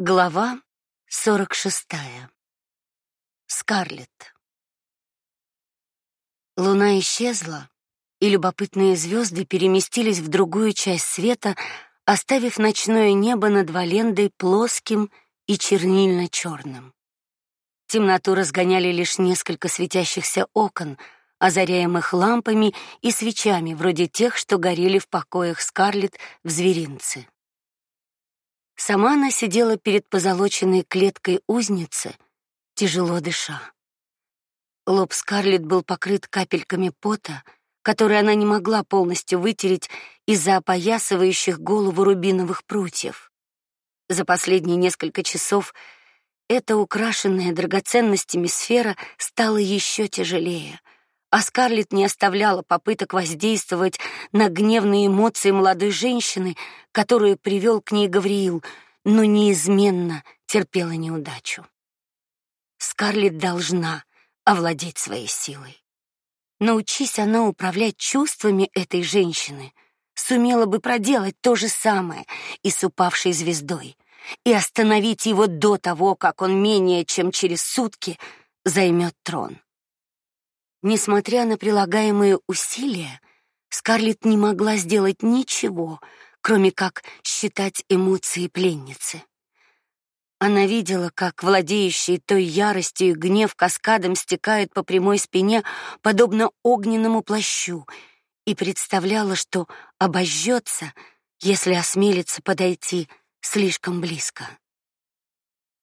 Глава 46. Скарлетт. Луна исчезла, и любопытные звезды переместились в другую часть света, оставив ночное небо над Валендой плоским и чернильно черным Темноту разгоняли лишь несколько светящихся окон, озаряемых лампами и свечами, вроде тех, что горели в покоях Скарлетт в зверинце. Сама она сидела перед позолоченной клеткой узницы, тяжело дыша. Лоб Скарлетт был покрыт капельками пота, которые она не могла полностью вытереть из-за опоясывающих голову рубиновых прутьев. За последние несколько часов эта украшенная драгоценностями сфера стала еще тяжелее — а Скарлетт не оставляла попыток воздействовать на гневные эмоции молодой женщины, которую привел к ней Гавриил, но неизменно терпела неудачу. Скарлетт должна овладеть своей силой. Научись она управлять чувствами этой женщины, сумела бы проделать то же самое и с упавшей звездой, и остановить его до того, как он менее чем через сутки займет трон. Несмотря на прилагаемые усилия, Скарлетт не могла сделать ничего, кроме как считать эмоции пленницы. Она видела, как владеющий той яростью и гнев каскадом стекает по прямой спине, подобно огненному плащу, и представляла, что обожжется, если осмелится подойти слишком близко.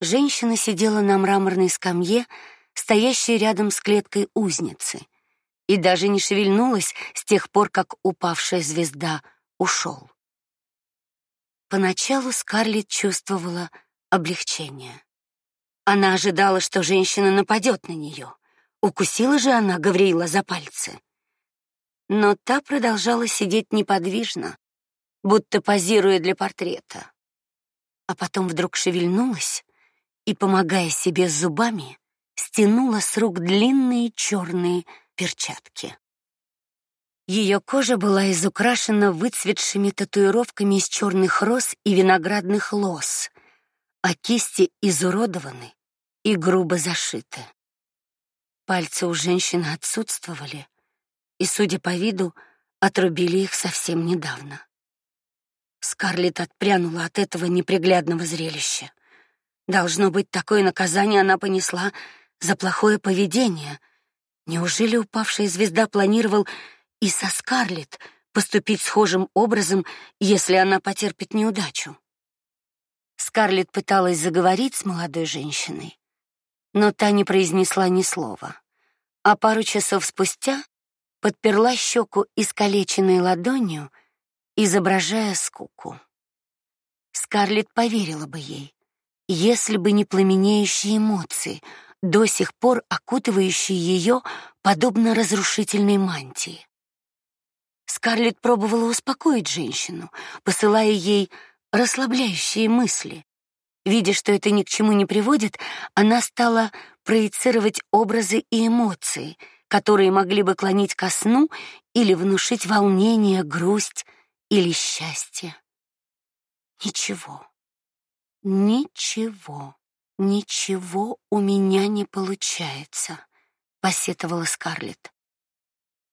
Женщина сидела на мраморной скамье, стоящей рядом с клеткой узницы, и даже не шевельнулась с тех пор, как упавшая звезда ушел. Поначалу Скарлетт чувствовала облегчение. Она ожидала, что женщина нападет на нее. Укусила же она Гавриила за пальцы. Но та продолжала сидеть неподвижно, будто позируя для портрета. А потом вдруг шевельнулась и, помогая себе зубами, стянула с рук длинные черные перчатки. Ее кожа была изукрашена выцветшими татуировками из черных роз и виноградных лоз, а кисти изуродованы и грубо зашиты. Пальцы у женщины отсутствовали, и, судя по виду, отрубили их совсем недавно. Скарлетт отпрянула от этого неприглядного зрелища. Должно быть, такое наказание она понесла за плохое поведение. Неужели упавшая звезда планировал и со Скарлетт поступить схожим образом, если она потерпит неудачу? Скарлетт пыталась заговорить с молодой женщиной, но та не произнесла ни слова. А пару часов спустя подперла щеку искалеченной ладонью, изображая скуку. Скарлетт поверила бы ей, если бы не пламенеющие эмоции, до сих пор окутывающие ее подобно разрушительной мантии. Скарлетт пробовала успокоить женщину, посылая ей расслабляющие мысли. Видя, что это ни к чему не приводит, она стала проецировать образы и эмоции, которые могли бы клонить ко сну или внушить волнение, грусть или счастье. Ничего. Ничего. Ничего у меня не получается, посетовала Скарлетт.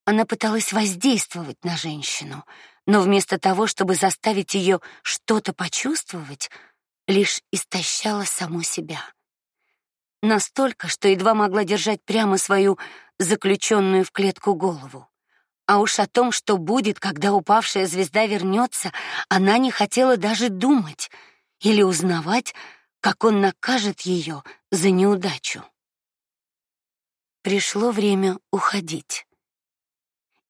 Она пыталась воздействовать на женщину, но вместо того, чтобы заставить ее что-то почувствовать, лишь истощала саму себя. Настолько, что едва могла держать прямо свою заключенную в клетку голову. А уж о том, что будет, когда упавшая звезда вернется, она не хотела даже думать или узнавать, как он накажет ее за неудачу. Пришло время уходить.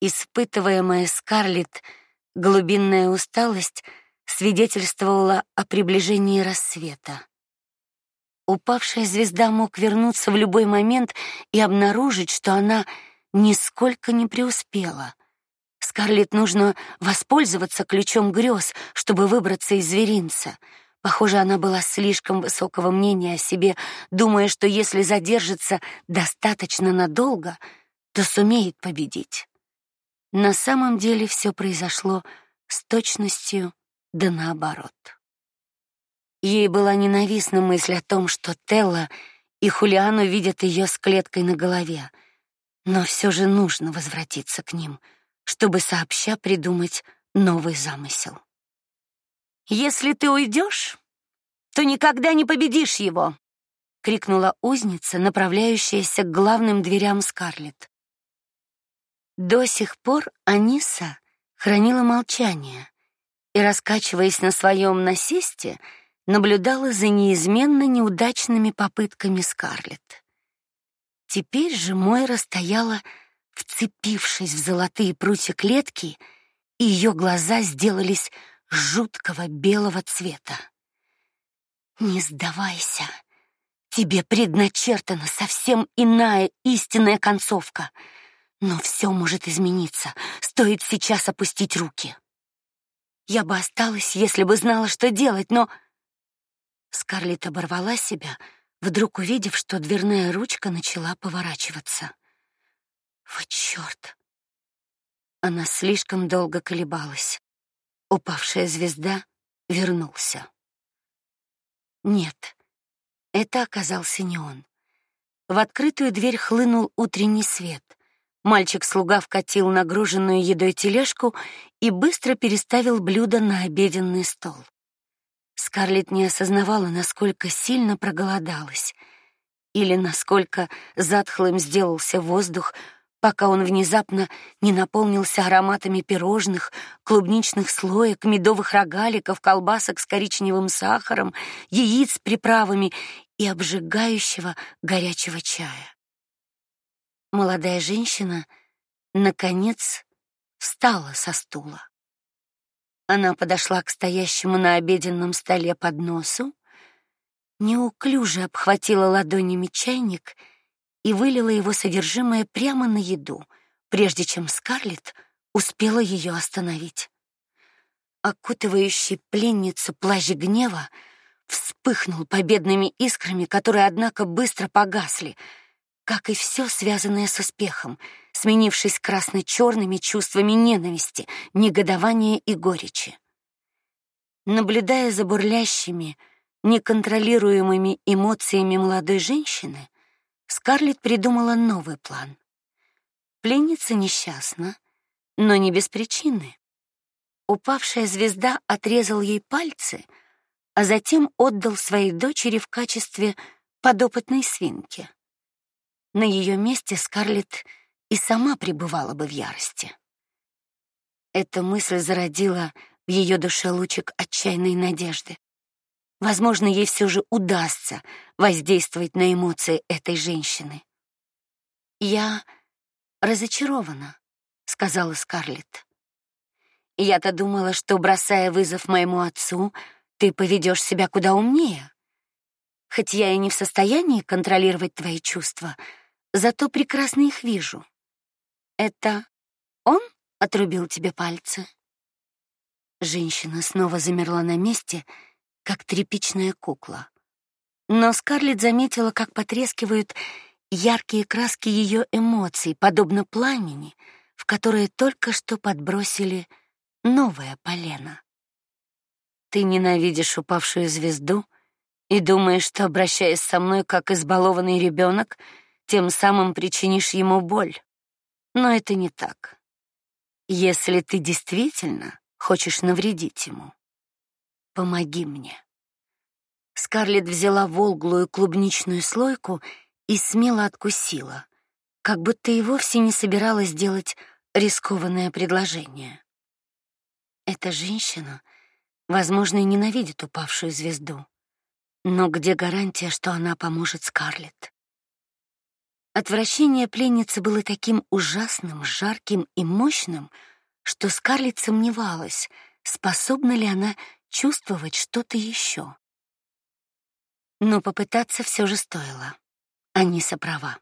Испытываемая Скарлетт глубинная усталость свидетельствовала о приближении рассвета. Упавшая звезда мог вернуться в любой момент и обнаружить, что она нисколько не преуспела. Скарлетт нужно воспользоваться ключом грез, чтобы выбраться из зверинца — Похоже, она была слишком высокого мнения о себе, думая, что если задержится достаточно надолго, то сумеет победить. На самом деле все произошло с точностью да наоборот. Ей была ненавистна мысль о том, что Телла и Хулиан увидят ее с клеткой на голове. Но все же нужно возвратиться к ним, чтобы сообща придумать новый замысел. Если ты уйдешь, то никогда не победишь его, крикнула узница, направляющаяся к главным дверям Скарлетт. До сих пор Аниса хранила молчание и, раскачиваясь на своем насесте, наблюдала за неизменно неудачными попытками Скарлетт. Теперь же Мойра стояла, вцепившись в золотые прутья клетки, и ее глаза сделались жуткого белого цвета. Не сдавайся. Тебе предначертана совсем иная истинная концовка. Но все может измениться. Стоит сейчас опустить руки. Я бы осталась, если бы знала, что делать, но Скарлетт оборвала себя, вдруг увидев, что дверная ручка начала поворачиваться. Вот чёрт! Она слишком долго колебалась. Упавшая звезда вернулся. Нет, это оказался не он. В открытую дверь хлынул утренний свет. Мальчик-слуга вкатил нагруженную едой тележку и быстро переставил блюдо на обеденный стол. Скарлетт не осознавала, насколько сильно проголодалась или насколько затхлым сделался воздух, пока он внезапно не наполнился ароматами пирожных, клубничных слоек, медовых рогаликов, колбасок с коричневым сахаром, яиц с приправами и обжигающего горячего чая. Молодая женщина наконец встала со стула. Она подошла к стоящему на обеденном столе подносу, неуклюже обхватила ладонями чайник и вылила его содержимое прямо на еду, прежде чем Скарлетт успела ее остановить. Окутывающий пленницу плащ гнева вспыхнул победными искрами, которые однако быстро погасли, как и все связанное с успехом, сменившись красно черными чувствами ненависти, негодования и горечи. Наблюдая за бурлящими, неконтролируемыми эмоциями молодой женщины, Скарлетт придумала новый план. Пленница несчастна, но не без причины. Упавшая звезда отрезал ей пальцы, а затем отдал своей дочери в качестве подопытной свинки. На ее месте Скарлетт и сама пребывала бы в ярости. Эта мысль зародила в ее душе лучик отчаянной надежды. Возможно, ей все же удастся воздействовать на эмоции этой женщины. Я разочарована, сказала Скарлетт. Я-то думала, что бросая вызов моему отцу, ты поведешь себя куда умнее. Хоть я и не в состоянии контролировать твои чувства, зато прекрасно их вижу. Это он отрубил тебе пальцы? Женщина снова замерла на месте, как тряпичная кукла. Но Скарлетт заметила, как потрескивают яркие краски ее эмоций, подобно пламени, в которое только что подбросили новое полено. Ты ненавидишь упавшую звезду и думаешь, что обращаясь со мной как избалованный ребенок, тем самым причинишь ему боль. Но это не так. Если ты действительно хочешь навредить ему, помоги мне. Скарлетт взяла волглую клубничную слойку и смело откусила, как будто и вовсе не собиралась делать рискованное предложение. Эта женщина, возможно, и ненавидит упавшую звезду, но где гарантия, что она поможет Скарлетт? Отвращение пленницы было таким ужасным, жарким и мощным, что Скарлетт сомневалась, способна ли она чувствовать что-то еще. Но попытаться все же стоило. Аниса права.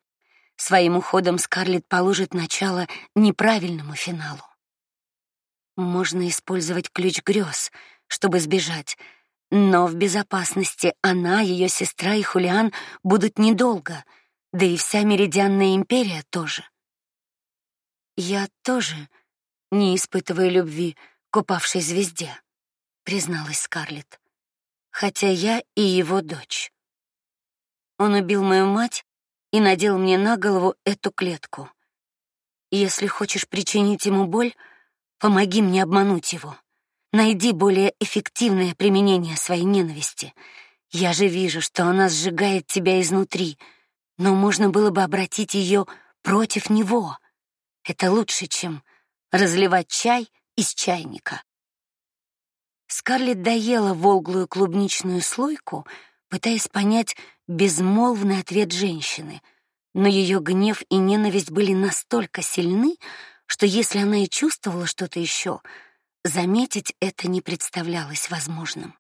Своим уходом Скарлетт положит начало неправильному финалу. Можно использовать ключ грез, чтобы сбежать, но в безопасности она, ее сестра и Хулиан будут недолго — да и вся меридианная империя тоже. Я тоже не испытываю любви к упавшей звезде, призналась Скарлетт. хотя я и его дочь. Он убил мою мать и надел мне на голову эту клетку. Если хочешь причинить ему боль, помоги мне обмануть его. Найди более эффективное применение своей ненависти. Я же вижу, что она сжигает тебя изнутри, но можно было бы обратить ее против него. Это лучше, чем разливать чай из чайника. Скарлетт доела волглую клубничную слойку, пытаясь понять безмолвный ответ женщины, но ее гнев и ненависть были настолько сильны, что если она и чувствовала что-то еще, заметить это не представлялось возможным.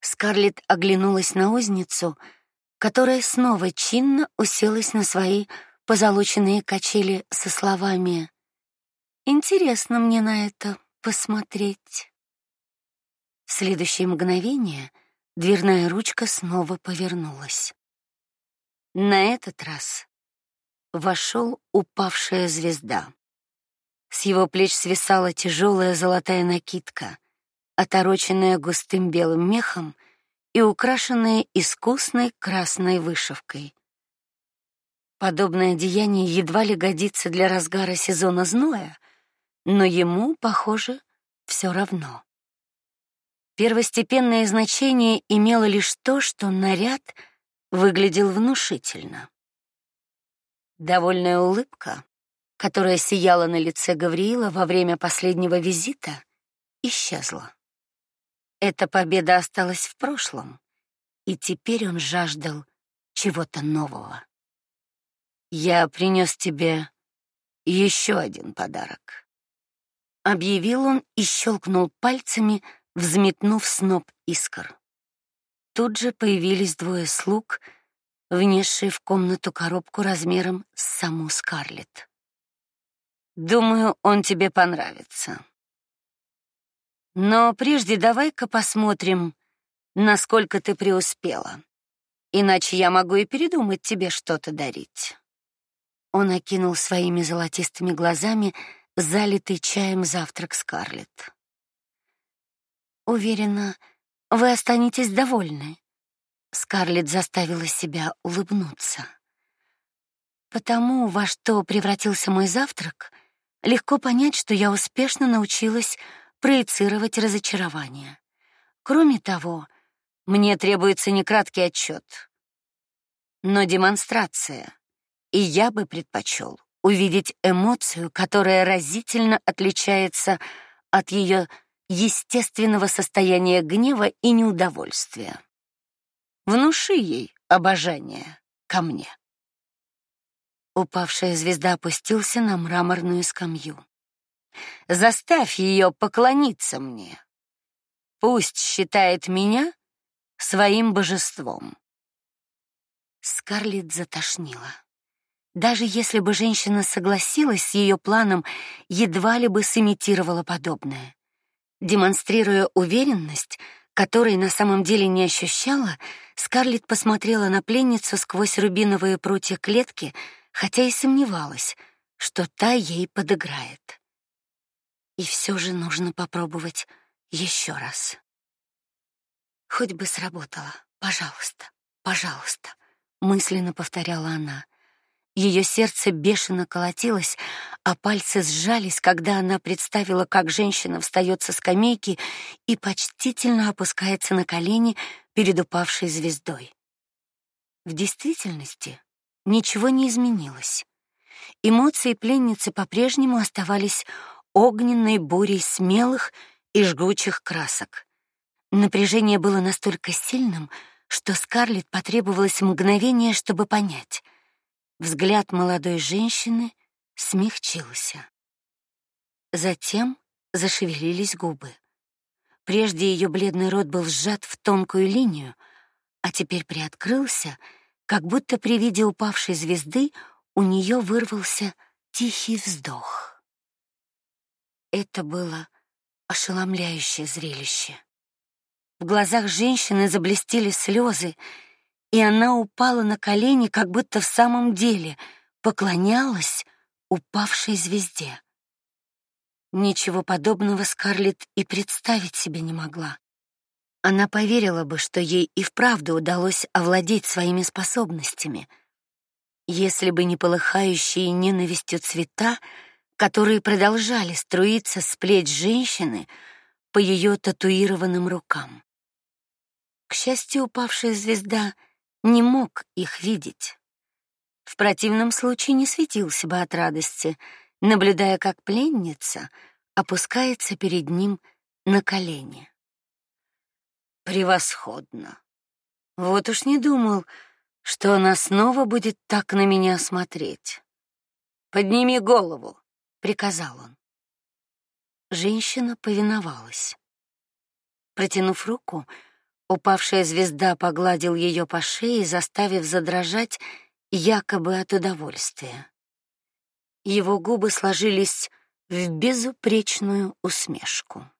Скарлетт оглянулась на узницу, которая снова чинно уселась на свои позолоченные качели со словами: "Интересно мне на это посмотреть". В следующее мгновение дверная ручка снова повернулась. На этот раз вошел упавшая звезда. С его плеч свисала тяжелая золотая накидка, отороченная густым белым мехом и украшенная искусной красной вышивкой. Подобное одеяние едва ли годится для разгара сезона зноя, но ему, похоже, все равно. Первостепенное значение имело лишь то, что наряд выглядел внушительно. Довольная улыбка, которая сияла на лице Гавриила во время последнего визита, исчезла. Эта победа осталась в прошлом, и теперь он жаждал чего-то нового. Я принес тебе еще один подарок, объявил он и щелкнул пальцами взметнув сноп искр. Тут же появились двое слуг, внесшие в комнату коробку размером с саму Скарлетт. Думаю, он тебе понравится. Но прежде давай-ка посмотрим, насколько ты преуспела. Иначе я могу и передумать тебе что-то дарить. Он окинул своими золотистыми глазами залитый чаем завтрак Скарлетт. Уверена, вы останетесь довольны. Скарлетт заставила себя улыбнуться. Потому, во что превратился мой завтрак, легко понять, что я успешно научилась проецировать разочарование. Кроме того, мне требуется не краткий отчет, но демонстрация. И я бы предпочел увидеть эмоцию, которая разительно отличается от ее естественного состояния гнева и неудовольствия. Внуши ей обожание ко мне. Упавшая звезда опустился на мраморную скамью. Заставь ее поклониться мне. Пусть считает меня своим божеством. Скарлетт затошнила. Даже если бы женщина согласилась с ее планом, едва ли бы сымитировала подобное. Демонстрируя уверенность, которой на самом деле не ощущала, Скарлетт посмотрела на пленницу сквозь рубиновые прутья клетки, хотя и сомневалась, что та ей подыграет. И все же нужно попробовать еще раз. Хоть бы сработало, пожалуйста, пожалуйста, мысленно повторяла она. Ее сердце бешено колотилось, а пальцы сжались, когда она представила, как женщина встает со скамейки и почтительно опускается на колени перед упавшей звездой. В действительности ничего не изменилось. Эмоции пленницы по-прежнему оставались огненной бурей смелых и жгучих красок. Напряжение было настолько сильным, что Скарлетт потребовалось мгновение, чтобы понять — Взгляд молодой женщины смягчился. Затем зашевелились губы. Прежде ее бледный рот был сжат в тонкую линию, а теперь приоткрылся, как будто при виде упавшей звезды у нее вырвался тихий вздох. Это было ошеломляющее зрелище. В глазах женщины заблестели слезы, и она упала на колени, как будто в самом деле поклонялась упавшей звезде. Ничего подобного Скарлетт и представить себе не могла. Она поверила бы, что ей и вправду удалось овладеть своими способностями, если бы не полыхающие ненавистью цвета, которые продолжали струиться с плеч женщины по ее татуированным рукам. К счастью, упавшая звезда не мог их видеть. В противном случае не светился бы от радости, наблюдая, как пленница опускается перед ним на колени. Превосходно. Вот уж не думал, что она снова будет так на меня смотреть. Подними голову, приказал он. Женщина повиновалась. Протянув руку, упавшая звезда погладил ее по шее, заставив задрожать якобы от удовольствия. Его губы сложились в безупречную усмешку.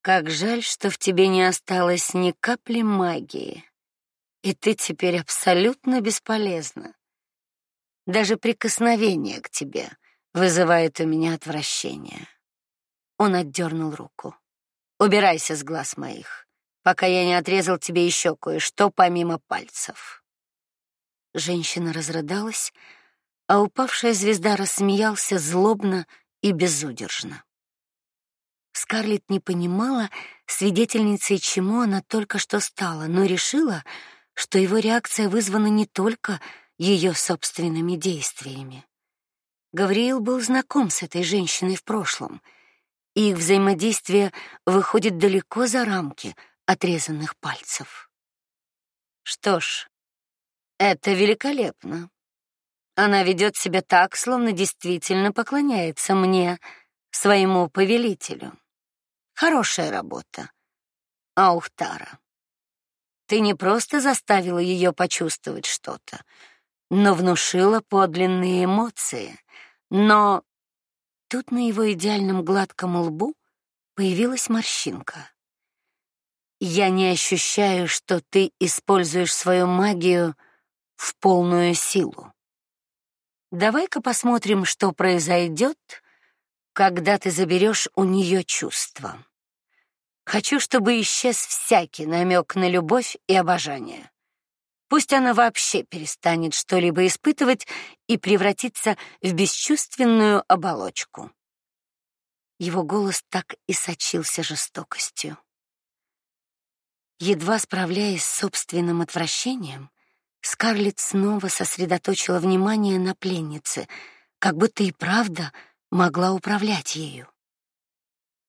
Как жаль, что в тебе не осталось ни капли магии, и ты теперь абсолютно бесполезна. Даже прикосновение к тебе вызывает у меня отвращение. Он отдернул руку. Убирайся с глаз моих, пока я не отрезал тебе еще кое-что помимо пальцев. Женщина разрыдалась, а упавшая звезда рассмеялся злобно и безудержно. Скарлетт не понимала, свидетельницей чему она только что стала, но решила, что его реакция вызвана не только ее собственными действиями. Гавриил был знаком с этой женщиной в прошлом, и их взаимодействие выходит далеко за рамки отрезанных пальцев. Что ж, это великолепно. Она ведет себя так, словно действительно поклоняется мне, своему повелителю. Хорошая работа. Аухтара. Ты не просто заставила ее почувствовать что-то, но внушила подлинные эмоции. Но тут на его идеальном гладком лбу появилась морщинка. Я не ощущаю, что ты используешь свою магию в полную силу. Давай-ка посмотрим, что произойдет, когда ты заберешь у нее чувства. Хочу, чтобы исчез всякий намек на любовь и обожание. Пусть она вообще перестанет что-либо испытывать и превратится в бесчувственную оболочку. Его голос так и сочился жестокостью. Едва справляясь с собственным отвращением, Скарлетт снова сосредоточила внимание на пленнице, как будто и правда могла управлять ею.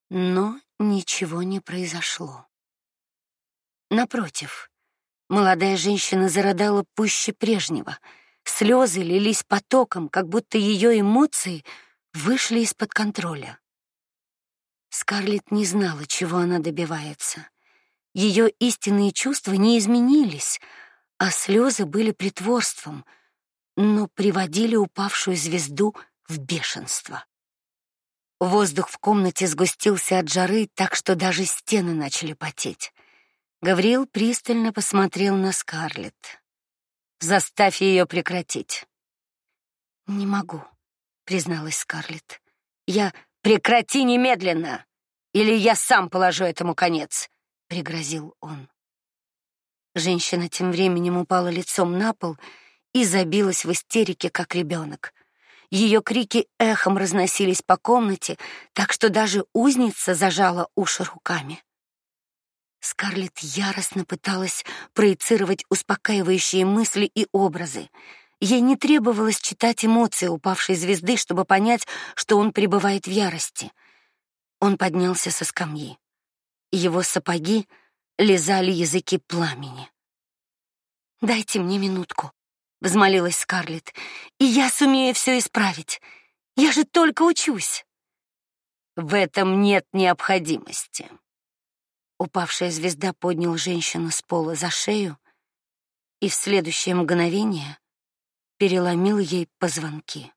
Но ничего не произошло. Напротив, Молодая женщина зарыдала пуще прежнего. Слезы лились потоком, как будто ее эмоции вышли из-под контроля. Скарлетт не знала, чего она добивается. Ее истинные чувства не изменились, а слезы были притворством, но приводили упавшую звезду в бешенство. Воздух в комнате сгустился от жары, так что даже стены начали потеть. Гавриил пристально посмотрел на Скарлетт. Заставь ее прекратить. Не могу, призналась Скарлетт. Я прекрати немедленно, или я сам положу этому конец, пригрозил он. Женщина тем временем упала лицом на пол и забилась в истерике, как ребенок. Ее крики эхом разносились по комнате, так что даже узница зажала уши руками. Скарлетт яростно пыталась проецировать успокаивающие мысли и образы. Ей не требовалось читать эмоции упавшей звезды, чтобы понять, что он пребывает в ярости. Он поднялся со скамьи. Его сапоги лизали языки пламени. Дайте мне минутку, взмолилась Скарлетт. И я сумею все исправить. Я же только учусь. В этом нет необходимости. Упавшая звезда поднял женщину с пола за шею и в следующее мгновение переломил ей позвонки.